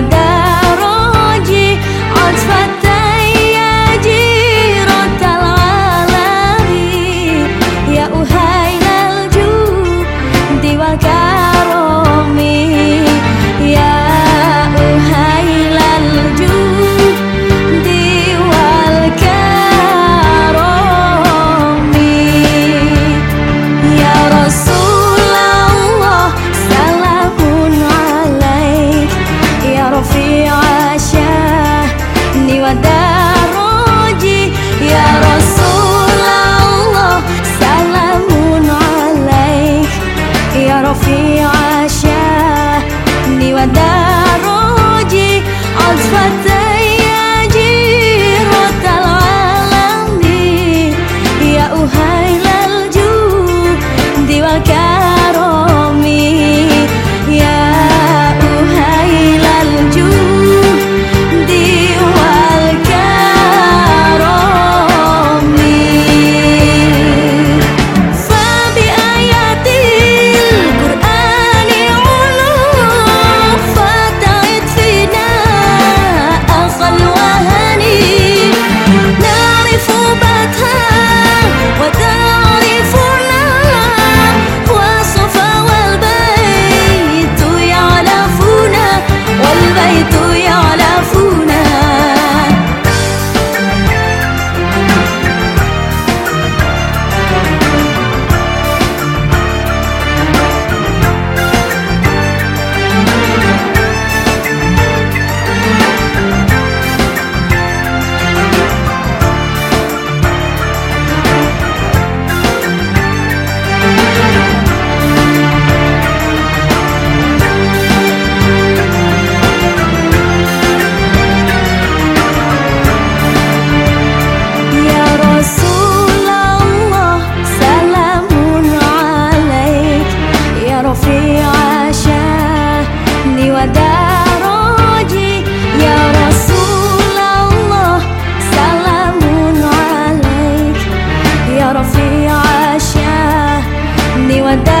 마다 молода.